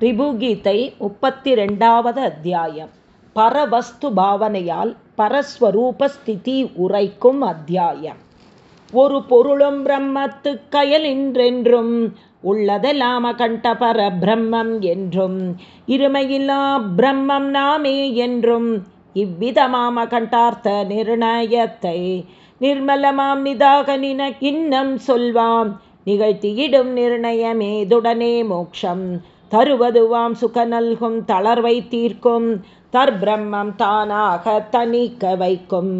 ரிபுகீதை முப்பத்தி ரெண்டாவது அத்தியாயம். பரவஸ்து பாவனையால் பரஸ்வரூபஸ்திதி உரைக்கும் அத்தியாயம். ஒரு பொருளும் பிரம்மத்து கயலின்றென்றும் உள்ளதெல்லாம கண்ட பர பிரம்மம் என்றும் இருமையில்லா பிரம்மம் நாமே என்றும் இவ்விதமாம கண்டார்த்த நிர்ணயத்தை நிர்மலமாம் நிதாக நின சொல்வாம். நிகழ்த்தியிடும் நிர்ணயமேதுடனே மோக்ஷம். தருவதுவாம் சுக நல்கும் தளர்வை தீர்க்கும். தற்பிரம்மம் தானாக தணிக்க வைக்கும்.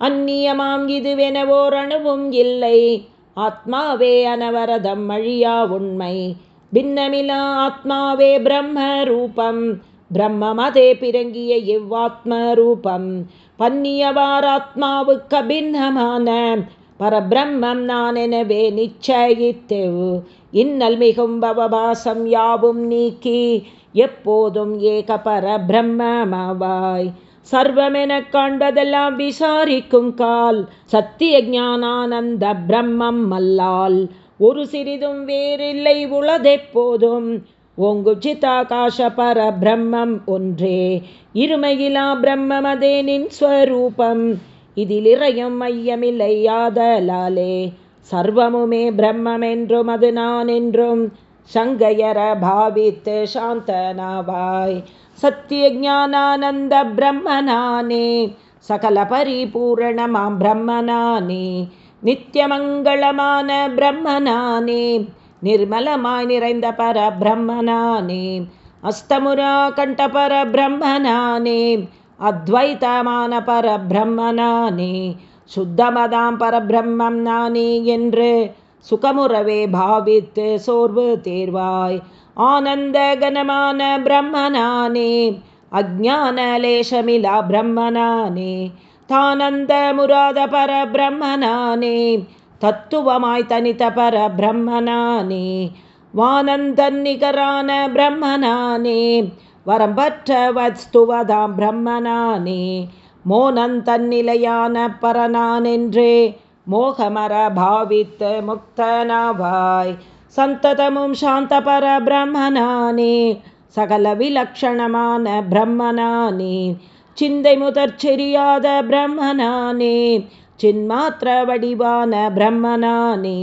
அந்நியமாம் இதுவெனவோர் அணுவும் இல்லை. ஆத்மாவே அனவரதம் அழியா உண்மை. பின்னமிலா ஆத்மாவே பிரம்ம ரூபம் பிரம்மமதே பிறங்கிய இவ்வாத்ம ரூபம் பன்னியவார் ஆத்மாவுக்கு பின்னமான. பரபிரம்மம் நான் எனவே நிச்சயித்தேவு. இன்னல் மிகும் பவபாசம் யாவும் நீக்கி எப்போதும் ஏக பர பிரம்மமாவாய் சர்வமென காண்பதெல்லாம் விசாரிக்கும் கால் சத்திய ஞானானந்த பிரம்மம் மல்லால் ஒரு சிறிதும் வேறில்லை உளதெப்போதும் ஓங்கு சிதாகாஷ பர பிரம்மம் ஒன்றே. இருமையிலா பிரம்மமதே நின் ஸ்வரூபம் இதில் இறையும் மையமில்லையாதலாலே சர்வமுமே பிரம்மென்றும் அது நான் என்றும் சங்கையர பாவித்து சாந்தனாவாய் சத்திய ஜானானந்த பிரம்மனானே சகல பரிபூரணமாம் பிரம்மனானே நித்தியமங்களமான பிரம்மனானே நிர்மலமாய் நிறைந்த பர பிரம்மனானே அஸ்தமுரா கண்ட பர பிரம்மனானே அத்வைத்தமான பர பிரம்மனானே சுத்தமதாம் பரபிரம்மம் நானே என்று சுகமுறவே பாவித்து சோர்வு தேர்வாய் ஆனந்த கனமான பிரம்மனானே அஜானலேஷமிலா பிரம்மனானே தானந்த முராத பர பிரம்மனானே தத்துவமாய் தனித்த பர பிரம்மனானே வானந்தன் நிகரான பிரம்மனானே வரம்பற்ற வஸ்துவதாம் பிரம்மனானே மோனந்தன்னிலையான பரனானென்றே மோகமர பாவித்து முக்தனாவாய் சந்ததமும் சாந்த பர பிரம்மனானே சகல விலக்ஷணமான பிரம்மனானே சிந்தை முதற்செரியாத பிரம்மனானே சின்மாத்திர வடிவான பிரம்மனானே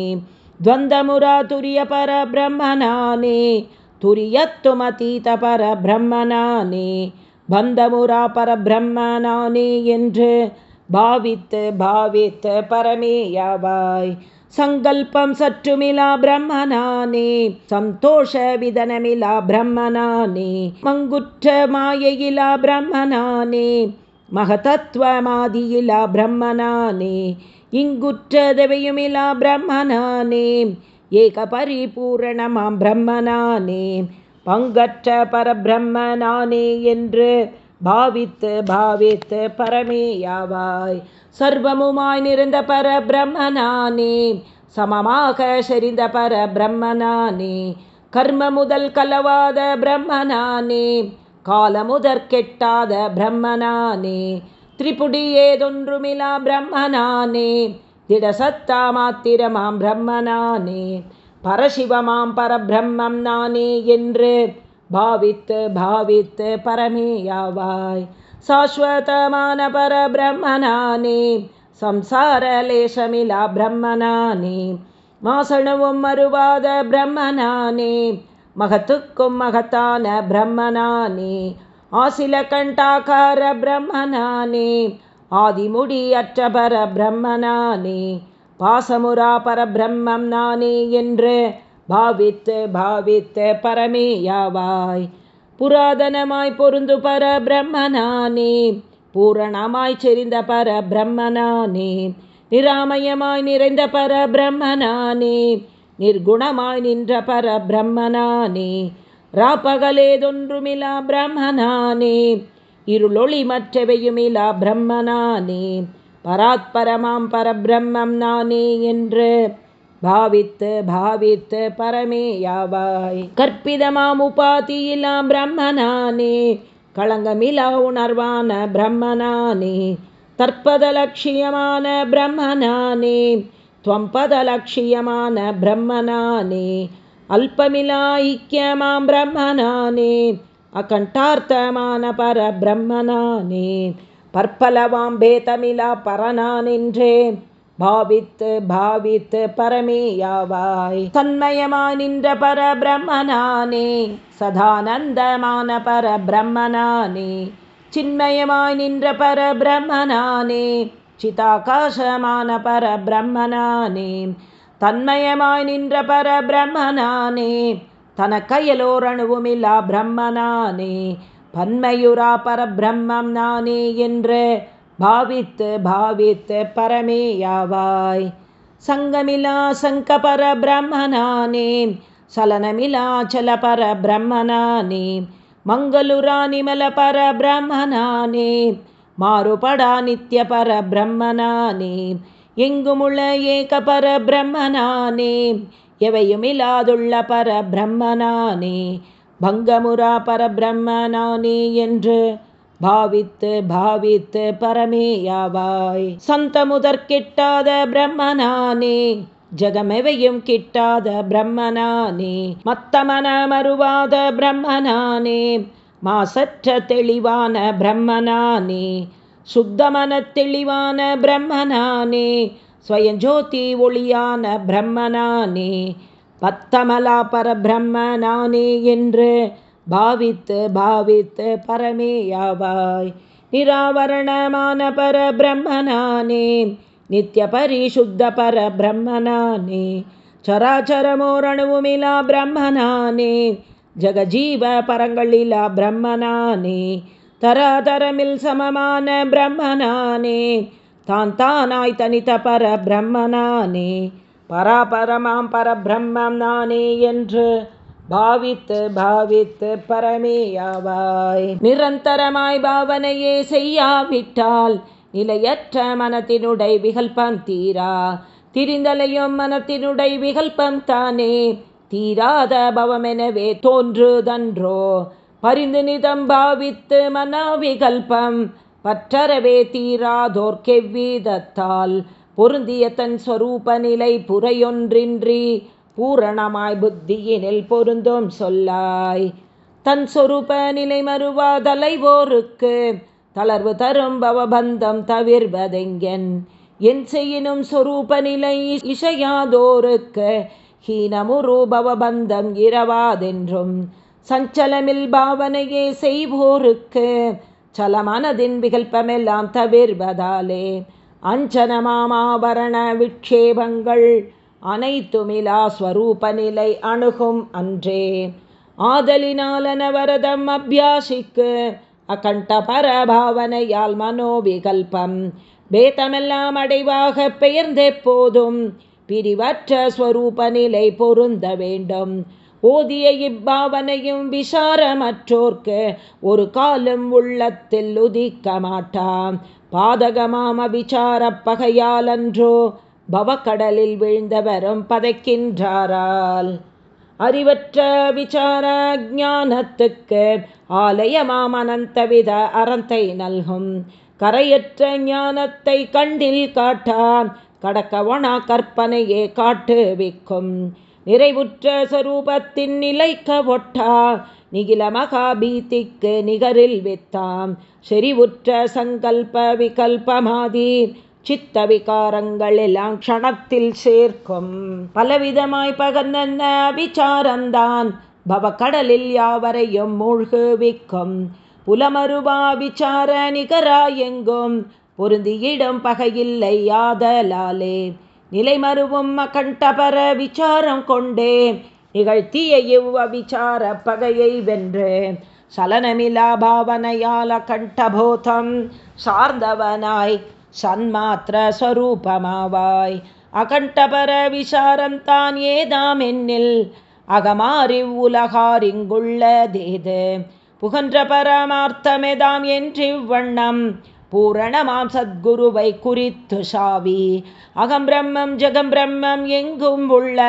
துவந்தமுரா துரிய பர பிரம்மனானே துரியத்துமதீத பர பிரம்மனானே பந்தமுரா பரபிரம்மனானே என்று பாவித்து பாவித்து பரமேயாவாய். சங்கல்பம் சற்றுமிலா பிரம்மனானே சந்தோஷ விதனமிலா பிரம்மனானே மங்குற்ற மாயையிலா பிரம்மனானே மகதத்வமாதியிலா பிரம்மனானே இங்குற்றதவையுமிலா பிரம்மனானே ஏக பரிபூரணமாம் பிரம்மனானே பங்கற்ற பரபிரம்மனானே என்று பாவித்து பாவித்து பரமேயாவாய். சர்வமுமாய் நிறந்த பரபிரம்மனானே சமமாக செறிந்த பரபிரம்மனானே கர்ம முதல் கலவாத பிரம்மனானே கால முதற் கெட்டாத பிரம்மனானே திரிபுடி ஏதொன்றுமிலா பிரம்மனானே திடசத்தா மாத்திரமாம் பிரம்மனானே. பரசிவமாம் பரபிரம்மம் நானே என்று பாவித்து பாவித்து பரமேயாவாய். சாஸ்வதமான பரபிரம்மனானே சம்சார லேசமிலா பிரம்மனானே மாசணவும் மறுவாத பிரம்மனானே மகத்துக்கும் மகத்தான பிரம்மனானே ஆசில கண்டாக்கார பிரம்மனானே ஆதிமுடி அற்ற பர பிரம்மனானே பாசமுரா பரபிரம்மம் நானே என்று பாவித்து பாவித்து பரமேயாவாய். புராதனமாய் பொருந்து பரபிரம்மனானே பூரணமாய் செறிந்த பரபிரம்மனானே நிராமயமாய் நிறைந்த பரபிரம்மனானே நிர்குணமாய் நின்ற பரபிரம்மனானே ராப்பகலேதொன்றுமிலா பிரம்மனானே இருளொளி மற்றவையுமிலா பிரம்மனானே பராத்பரமாம் பரபிரம்மம் நானே என்று பாவித்து பாவித்து பரமேயாவாய் கற்பிதமாம் உபாதியிலாம் பிரம்மனானே களங்கமிலா உணர்வான பிரம்மனானே தற்பத லட்சியமான பிரம்மனானே துவம்பத லட்சியமான பிரம்மனானே அல்பமிலா ஐக்கியமாம் பிரம்மனானே அகண்டார்த்தமான பர பற்பலவாம்பே தமிழா பேதமிலா பரனானென்றே பாவித்து பாவித்து பரமேயாவாய். தன்மயமாய் நின்ற பர பிரம்மனானே சதானந்தமான பர பிரம்மனானே சின்மயமாய் நின்ற பர பிரம்மனானே சிதாகாசமான பர பிரம்மனானே தன்மயமாய் நின்ற பர பிரம்மனானே தனக்கையலோரணுவுமில்லா பிரம்மனானே. பன்மையுரா பரபிரம்மம் நானே என்று பாவித்து பாவித்து பரமேயாவாய். சங்கமிலா சங்க பரபிரம்மனானே சலனமிலா சல பரபிரம்மனானே மங்களுரா நிமல பரபிரம்மனானே மாறுபடா நித்திய பரபிரம்மனானே எங்குமுள்ள ஏக பரபிரம்மனானே எவையுமில்லாதுள்ள பரபிரம்மனானே பங்கமுரா பரபிரம்மனானே என்று பாவித்து பாவித்து பரமேயாவாய். சந்த முதற் கிட்டாத பிரம்மனானே ஜகமெவையும் கிட்டாத பிரம்மனானே மத்தமன மறுவாத பிரம்மனானே மாசற்ற தெளிவான பிரம்மனானே சுத்தமன தெளிவான பிரம்மனானே ஸ்வயஞ்சோதி ஒளியான பிரம்மனானே பத்தமலா பரபிரம்மனானே என்று பாவித்து பாவித்து பரமேயாவாய். நிராவரணமான பரபிரம்மனானே நித்திய பரிசுத்த பரபிரம்மனானே சராச்சரமோரணுவுமிலா பிரம்மனானே ஜகஜீவ பரங்களிலா பிரம்மனானே தராதரமில் சமமான பிரம்மனானே தான் தானாய் தனித்த பர பிரம்மனானே பராபரமாம் பரபிரம்மம் நானே என்று பாவித்து பாவித்து பரமேயாவாய். நிரந்தரமாய் பாவனையே செய்யாவிட்டால் நிலையற்ற மனத்தினுடை விகல்பம் தீரா. திரிந்தலையும் மனத்தினுடை விகல்பம் தானே. தீராத பவமெனவே தோன்றுதன்றோ. பரிந்து நிதம் பாவித்து மனவிகல்பம் பற்றறவே தீராதோர்க்கெவ்விதத்தால். பொருந்திய தன் ஸ்வரூப நிலை புறையொன்றின்றி பூரணமாய் புத்தியினில் பொருந்தும் சொல்லாய். தன் சொரூப நிலை மறுவா தலைவோருக்கு தளர்வு தரும் பவபந்தம் தவிர்வதெங்கன்? என் செய்யினும் சொரூப நிலை இசையாதோருக்கு ஹீனமுரு பவபந்தம் இரவாதென்றும். சஞ்சலமில் பாவனையே செய்வோருக்கு சலமானதின் விகல்பமெல்லாம் தவிர்வதாலே அஞ்சனமாமாவரண விக்ஷேபங்கள் அனைத்துமிலா ஸ்வரூப நிலை அணுகும் அன்றே. ஆதலினாலனவரதம் அபியாசிக்கு அகண்ட பரபாவனையால் மனோவிகல்பம் பேதமெல்லாம் அடைவாக பெயர்ந்தே போதும் பிரிவற்ற ஸ்வரூப நிலை பொருந்த வேண்டும். ஓதிய இப்பாவனையும் விசாரமற்றோர்க்கு ஒரு காலம் உள்ளத்தில் உதிக்க மாட்டாம் பாதகமாம பகையாலன்றோ பவக்கடலில் விழுந்தவரும் பதைக்கின்றாரால். அறிவற்ற விசார ஞானத்துக்கு ஆலயமாம் அனந்தவித அறந்தை நல்கும். கரையற்ற ஞானத்தை கண்டில் காட்டான் கடக்கவனா கற்பனையே காட்டுவிக்கும் நிறைவுற்ற சரூபத்தின் நிலைக்க ஒட்டா நிகில மகாபீதிக்கு நிகரில் வித்தாம். செறிவுற்ற சங்கல்ப விகல்பமாதி சித்த விகாரங்கள் எல்லாம் க்ஷணத்தில் சேர்க்கும். பலவிதமாய் பகர்ந்த விசாரந்தான் பவக்கடலில் யாவரையும் மூழ்குவிக்கும். புலமருவா விசார நிகராயெங்கும் பொருந்தியிடம் பகையில்லை யாதலாலே நிலைமருவும் அகண்டபர விசாரம் கொண்டே நிகழ்த்திய இவ் அவிச்சார பகையை வென்று சலனமிலா பாவனையால கண்டபோதம் சார்ந்தவனாய் சன்மாத்திர ஸ்வரூபமாவாய் அகண்டபர விசாரம் தான் ஏதாம் என்னில் அகமாறி உலகாரிங்குள்ளதேது புகன்ற பரமார்த்தமெதாம் என்றிவ்வண்ணம் பூரணமாம் சத்குருவை குறித்து சாவி. அகம் பிரம்மம் ஜெகம் பிரம்மம் எங்கும் உள்ள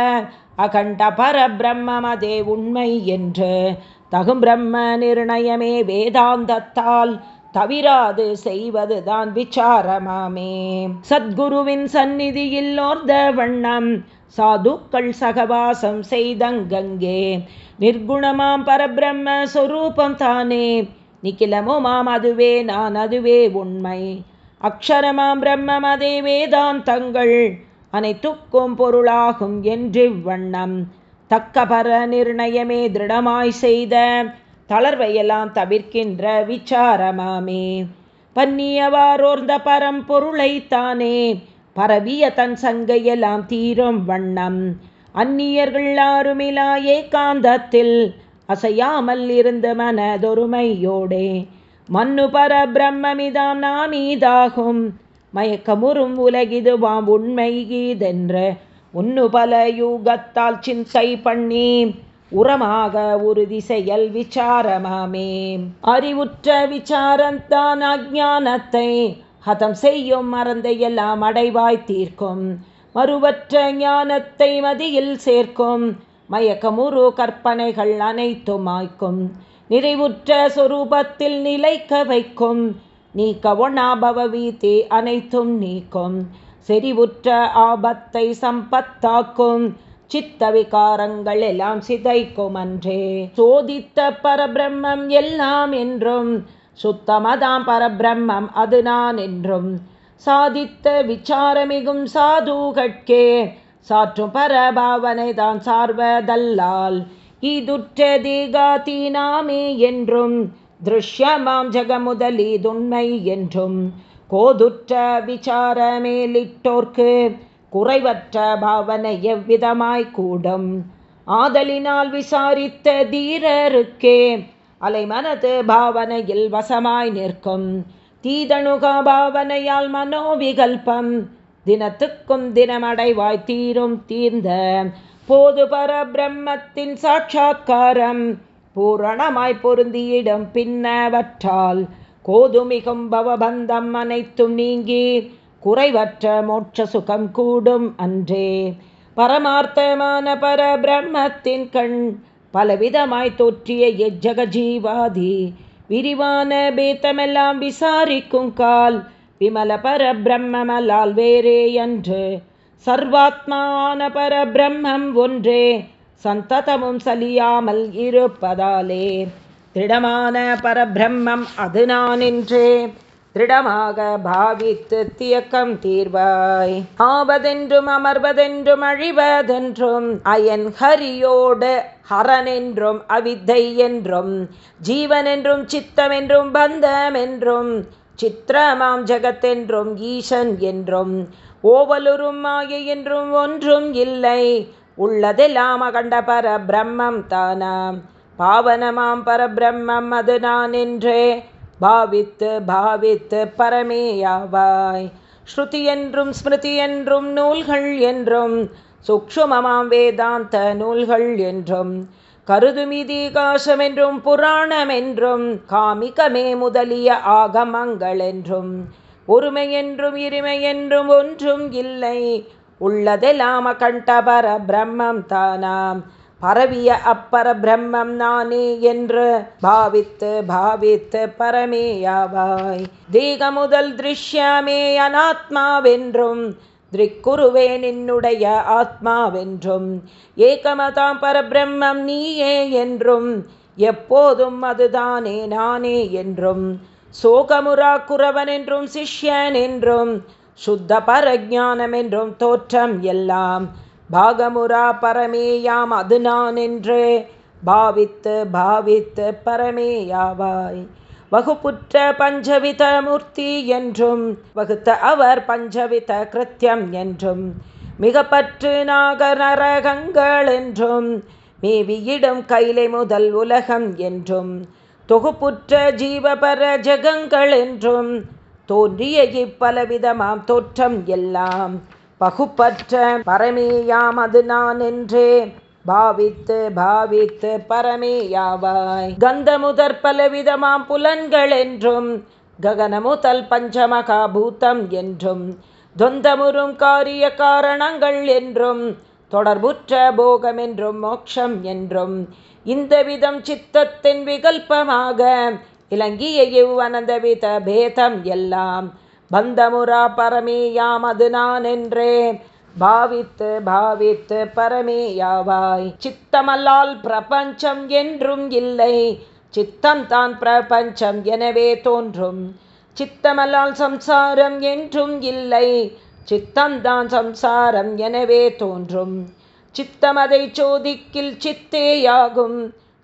அகண்ட பரபிரம்மதே அதே உண்மை என்று. தகும் பிரம்ம நிர்ணயமே வேதாந்தத்தால் தவிராது செய்வதுதான் விசாரமாமே. சத்குருவின் சந்நிதியில் ஓர்ந்த வண்ணம் சாதுக்கள் சகவாசம் செய்தங்கங்கே. நிர்குணமாம் பரபிரம்ம சொரூபம் தானே. நிக்கிலமுமாம் அதுவே நான் அதுவே உண்மை. அக்ஷரமாம் பிரம்மம் அதே வேதாந்தங்கள். அனைத்துக்கும் பொருளாகும் என்று வண்ணம். நிர்ணயமே திருடமாய் செய்த தளர்வையெல்லாம் தவிர்க்கின்ற விசாரமாமே. பன்னியவாரோர்ந்த பரம்பொருளைத்தானே பரவிய தன் சங்கையெல்லாம் தீரும் வண்ணம். அந்நியர்கள் ஆறுமிலா ஏகாந்தத்தில் அசையாமல் இருந்த மனதொருமையோடே. மண்ணு பர பிரம்மமிதாம் நாமீதாகும். மயக்கமுறும் உலகிதுவாம் உண்மை இதென்று உன்னு பல யூகத்தால் சிந்தை பண்ணி உரமாக உறுதி செயல் விசாரமாமே. அறிவுற்ற விசாரந்தான் அஜானத்தை ஹதம் செய்யும் மறந்தையெல்லாம் அடைவாய் தீர்க்கும். மறுவற்ற ஞானத்தை மதியில் சேர்க்கும். மயக்கமுறு கற்பனைகள் அனைத்தும் ஆய்க்கும். நிறைவுற்ற சொரூபத்தில் நிலைக்க வைக்கும். நீக்க ஒண்ணாபவ வீதி அனைத்தும் நீக்கும். செறிவுற்ற ஆபத்தை சம்பத்தாக்கும். சித்த விகாரங்கள் எல்லாம் சிதைக்கும் அன்றே சோதித்த பரபிரம்மம் எல்லாம் என்றும். சுத்தமதாம் பரபிரம்மம் அது நான் என்றும். சாதித்த விசாரமிகும் சாதுகட்கே. சாற்றும் பரபாவனை தான் சார்வதல்லால். இதுற்ற தேகாதீனாமே என்றும். திருஷ்யமாம் ஜகமுதலீதுண்மை என்றும் கோதுற்ற விசாரமேலிட்டோர்க்கு குறைவற்ற பாவனை எவ்விதமாய் கூடும்? ஆதலினால் விசாரித்த தீரருக்கே அலைமனது பாவனையில் வசமாய் நிற்கும். தீதணுகா பாவனையால் மனோவிகல்பம் தினத்துக்கும் தினமடைவாய் தீரும் தீர்ந்த போது பரபிரம்மத்தின் சாட்சா்காரம் பூரணமாய் பொருந்தியிடம் பின்னவற்றால் கோதுமிகும் பவபந்தம் அனைத்தும் நீங்கி குறைவற்ற மோட்ச சுகம் கூடும் அன்றே. பரமார்த்தமான பரபிரம்மத்தின் கண் பலவிதமாய் தோற்றிய எஜ்ஜகஜீவாதி விரிவான பேத்தமெல்லாம் விசாரிக்கும் கால் விமல பரபிரம்மலால் வேறே என்று சர்வாத்மான பரபிரம்மம் ஒன்றே. சந்ததமும் சலியாமல் இருப்பதாலே. திருடமான பரபிரம்மம் அது நான் என்றே. திருடமாக பாவித்து தியக்கம் தீர்வாய். ஆவதென்றும் அமர்வதென்றும் அழிவதென்றும் அயன் ஹரியோடு ஹரன் என்றும் அவித்தை என்றும் ஜீவன் என்றும் சித்தம் என்றும் பந்தம் என்றும் சித்திரமாம் ஜகத்தென்றும் ஈசன் என்றும் ஓவலுறும் மாயை என்றும் ஒன்றும் இல்லை. உள்ளதெல்லாம் அகண்ட பர பிரம்மம் தானாம் பாவனமாம் பரபிரம்மம் அது நான் என்றே. பாவித்து பாவித்து பரமேயாவாய். ஸ்ருதி என்றும் ஸ்மிருதி என்றும் நூல்கள் என்றும் சுக்ஷுமமாம் வேதாந்த நூல்கள் என்றும் கருதுமிதிகாசம் என்றும் புராணம் என்றும் காமிகமே முதலிய ஆகமங்கள் என்றும் ஒருமை என்றும் இருமை என்றும் ஒன்றும் இல்லை. உள்ளதெல்லாம் கண்டபர பிரம்மம் தானாம். பரவிய அப்பர பிரம்மம் நானே என்று பாவித்து பாவித்து பரமேயாவாய். தீக முதல் திருஷ்யமே அனாத்மாவென்றும் திரிக்குருவே நின்னுடைய ஆத்மாவென்றும். ஏகமதாம் பரபிரம்மம் நீயே என்றும் எப்போதும் அதுதானே நானே என்றும். சோகமுரா குறவன் என்றும் சிஷ்யன் என்றும் சுத்த பரஜானம் என்றும் தோற்றம் எல்லாம். பாகமுரா பரமேயாம் அது நான் என்று. பாவித்து பாவித்து பரமேயாவாய். வகுப்புற்ற பஞ்சவித மூர்த்தி என்றும் வகுத்த அவர் பஞ்சவித கிருத்தியம் என்றும். மிகப்பற்று நாக நரகங்கள் என்றும் மேவியிடும் கைலை முதல் உலகம் என்றும். தொகுப்புற்ற ஜீவபர ஜகங்கள் என்றும் தோன்றிய இப்பலவிதமாம் தோற்றம் எல்லாம். பகுப்பற்ற பரமேயாம் அது நான் என்றே பாவித்து பாவித்து பரமேயாவாய். கந்த முதற் பலவிதமாம் புலன்கள் என்றும் ககனமுதல் பஞ்சமகா பூத்தம் என்றும் தொந்தமுறும் காரிய காரணங்கள் என்றும் தொடர்புற்ற போகம் என்றும் மோட்சம் என்றும் இந்த விதம் சித்தத்தின் விகல்பமாக இலங்கிய இவ்வனந்த வித பேதம் எல்லாம். பந்தமுரா பரமேயாம் அது நான் என்றே. பாவித்து பாவித்து பரமேயாவாய். சித்தமல்லால் பிரபஞ்சம் என்றும் இல்லை. சித்தம் தான் பிரபஞ்சம் எனவே தோன்றும். சித்தமல்லால் சம்சாரம் என்றும் இல்லை. சித்தம்தான் சம்சாரம் எனவே தோன்றும். சித்தமதை சோதிக்கில் சித்தேயாகும்.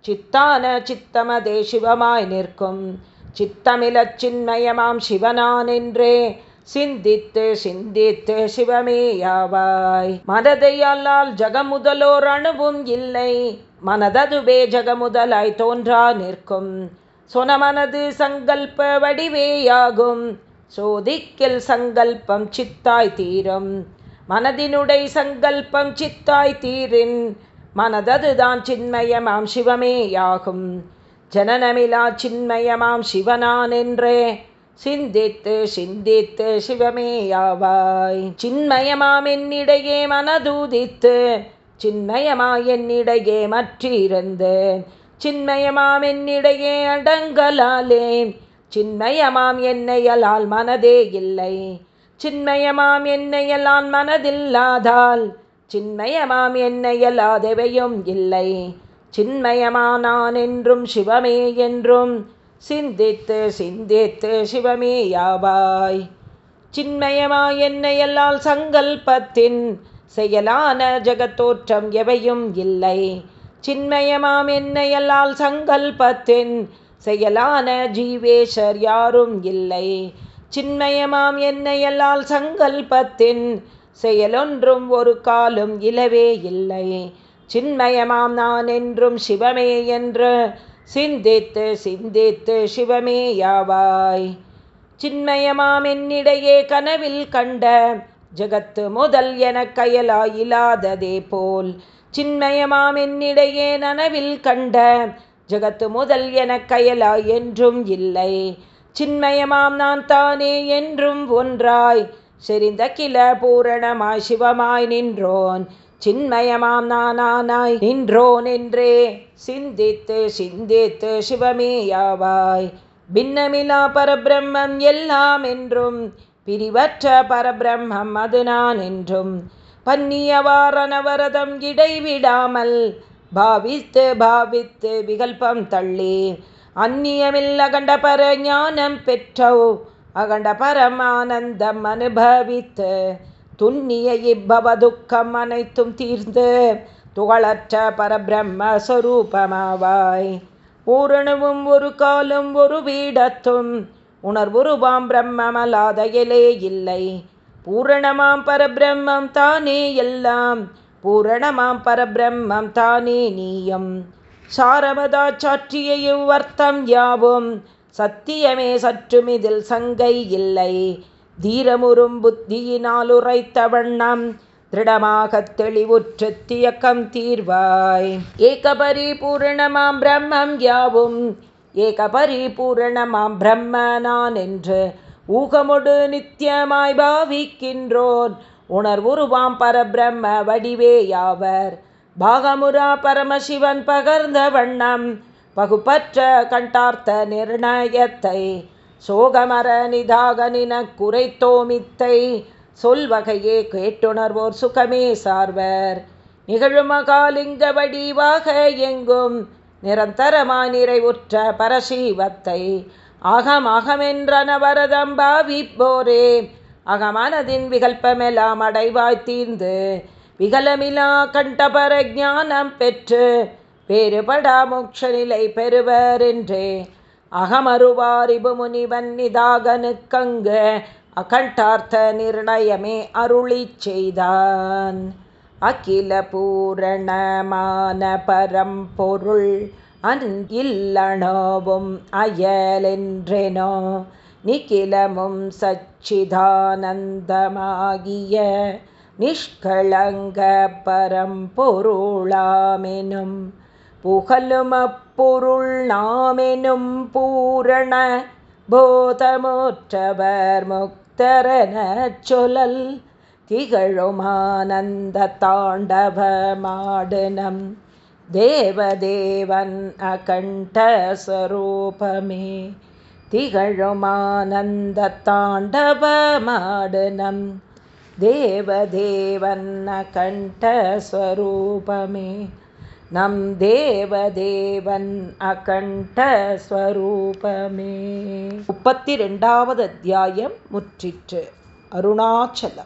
சித்தான சித்தமதே சிவமாய் நிற்கும். சித்தமிழச் சின்மயமாம் சிவனான் என்றே சிந்தித்து சிந்தித்து சிவமேயாவாய் மனதை அல்லால் ஜகமுதலோர் அணுவும் இல்லை. மனததுவே ஜகமுதலாய் தோன்றா நிற்கும். சொனமனது சங்கல்ப வடிவேயாகும் சோதிக்கில் சங்கல்பம் சித்தாய் தீரும். மனதினுடை சங்கல்பம் சித்தாய் தீரின். மனததுதான் சின்மயமாம் சிவமேயாகும் ஜனனமிலா சின்மயமாம் சிவனான் என்றே. சிந்தித்து சிந்தித்து சிவமேயாவாய் சின்மயமாம் என்னிடையே மனதூதித்து. சின்மயமா என்னிடையே மற்றிருந்து. சின்மயமாம் என்னிடையே அடங்கலாலே. சின்மயமாம் என்னையலால் மனதே இல்லை. சின்மயமாம் என்னையலான் மனதில்லாதால். சின்மயமாம் என்னையலாதவையும் இல்லை. சின்மயமானான் என்றும் சிவமே என்றும் சிந்தித்து சிந்தித்து சிவமே யாவாய். சின்மயமா என்னையல்லால் சங்கல்பத்தின் செயலான ஜகத்தோற்றம் எவையும் இல்லை. சின்மயமாம் என்னையல்லால் சங்கல்பத்தின் செயலான ஜீவேஷர் யாரும் இல்லை. சின்மயமாம் என்னையல்லால் சங்கல்பத்தின் செயலொன்றும் ஒரு காலும் இலவே இல்லை. சின்மயமாம் நான் என்றும் சிவமே என்று சிந்தித்து சிந்தித்து சிவமே யாவாய். சின்மயமாம் என்னிடையே கனவில் கண்ட ஜகத்து முதல் என கயலாயிலாததே போல். சின்மயமாம் என்னிடையே நனவில் கண்ட ஜகத்து முதல் என கயலா என்றும் இல்லை. சின்மயமாம் நான் தானே என்றும் ஒன்றாய் செறிந்த கில பூரணமாய் சிவமாய் நின்றோன். சின்மயமாம் நானானாய் நின்றோன் என்றே. சிந்தித்து சிந்தித்து சிவமேயாவாய் பின்னமிலா பரபிரம்மம் எல்லாம் என்றும். பிரிவற்ற பரபிரம்மம் அது நான் என்றும். பன்னியவாரணவரதம் இடைவிடாமல். பாவித்து பாவித்து விகல்பம் தள்ளி. அந்நியமில்ல கண்டபர ஞானம் பெற்றோ. அகண்ட பரமானந்தம் அனுபவித்து துன்னிய இப்பவதுக்கம் அனைத்தும் தீர்ந்து துகளற்ற பரபிரம்மஸ்வரூபமாவாய் பூரணமும் ஒரு காலும் ஒரு வீடத்தும் உணர்வுருவாம் பிரம்மமலாதையிலே இல்லை. பூரணமாம் பரபிரம்மம் தானே எல்லாம் பூரணமாம் பரபிரம்மம் தானே நீயம். சாரமதா சாற்றிய இவ்வர்த்தம் யாவும் சத்தியமே சற்றுமிதில் சங்கை இல்லை. தீரமுறும் புத்தியினால் உரைத்த வண்ணம் திருடமாகத் தெளிவுற்று தியக்கம் தீர்வாய். ஏக பரிபூரணமாம் பிரம்மம் யாவும் ஏக பரிபூரணமாம் பிரம்ம நான் என்று ஊகமொடு நித்தியமாய் பாவிக்கின்றோன் உணர்வுருவாம் பரபிரம்ம வடிவே யாவர் பாகமுரா பரமசிவன் பகர்ந்த வண்ணம் பகுப்பற்ற கண்டார்த்த நிர்ணயத்தை சோகமர நிதாகனின குறைத்தோமித்தை சொல்வகையே கேட்டுணர்வோர் சுகமே சார்வர். நிகழுமகாலிங்க வடிவாக எங்கும் நிரந்தரமாய் நிறைவுற்ற பரசீவத்தை அகம் அகமென்றனவரதம் பாவிப்போரே அகமானதின் விகல்பமெல்லாம் அடைவாய் தீர்ந்து விகலமிலா கண்டபர ஞானம் பெற்று வேறுபடா மோட்ச நிலை பெறுவர் என்றே அகமருவாரிபு முனிவன் நிதாகனுக்கங்கு அகண்டார்த்த நிர்ணயமே அருளி செய்தான். அகில பூரணமான பரம்பொருள் அன்கில்லணோவும் அயலென்றெனோ நிகிலமும் சச்சிதானந்தமாகிய நிஷ்களங்க பரம்பொருளாமெனும் புகழுமப்பொருள் நாமெனும் பூரண போதமுற்றவர் முக்தரன சொல்லல் திகழுமானந்த தாண்டவ மாடனம். தேவதேவன் அகண்டஸ்வரூபமே திகழுமானந்த தாண்டவ மாடனம். தேவதேவன் அகண்டஸ்வரூபமே நம் தேவதேவன் அகண்டஸ்வரூபமே முப்பத்தி ரெண்டாவது அத்தியாயம் முற்றிற்று. அருணாச்சலம்.